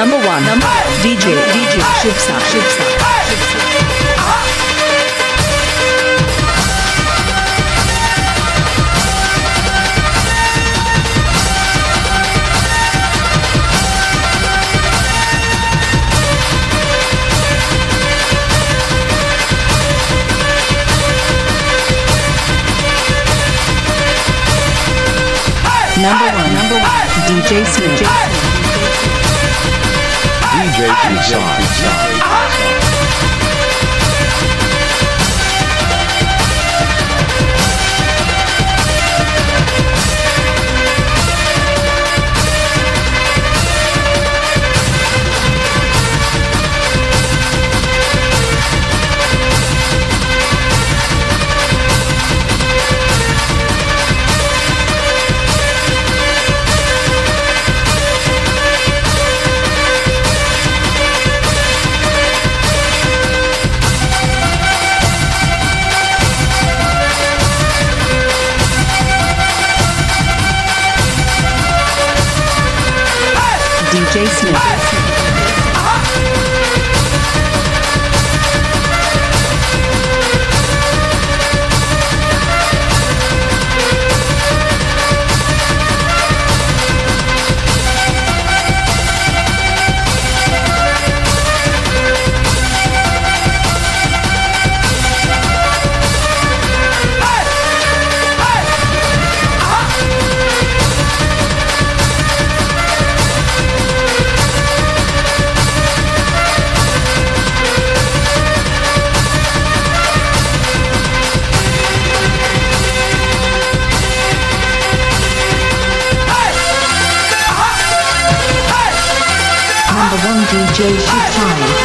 Number one. Number. DJ. DJ. Shivsa. Shivsa. Shivsa. Number one. Number one. DJ Smith. DJ Tucson. DJ Smith. DJ Shivsai.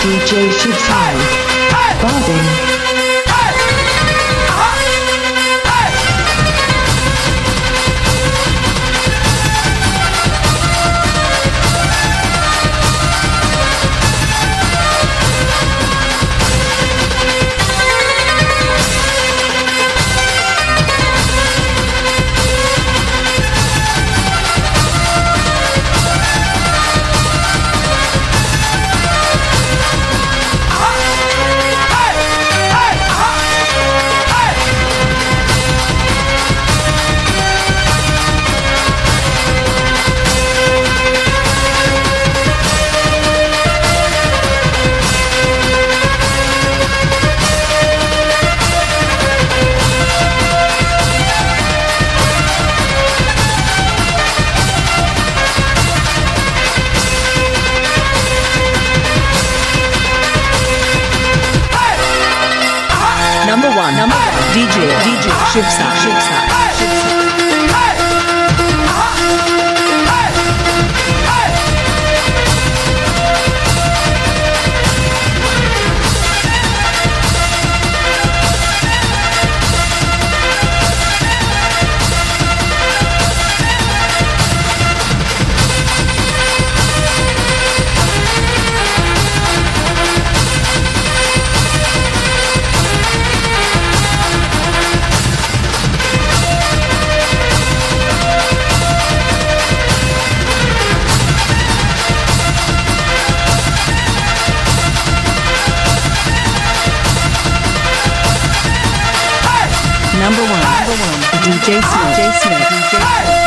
DJ. Barding. Number one. DJ. DJ. Shivsa. Shivsa. Number one. Number one. DJ Smith. DJ Smith. DJ Smith.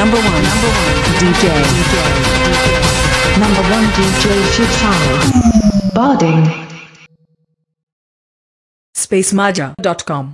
Number one. Number one. DJ. DJ. Number one DJ Shiv Sai. Barding. Spacemaja.com.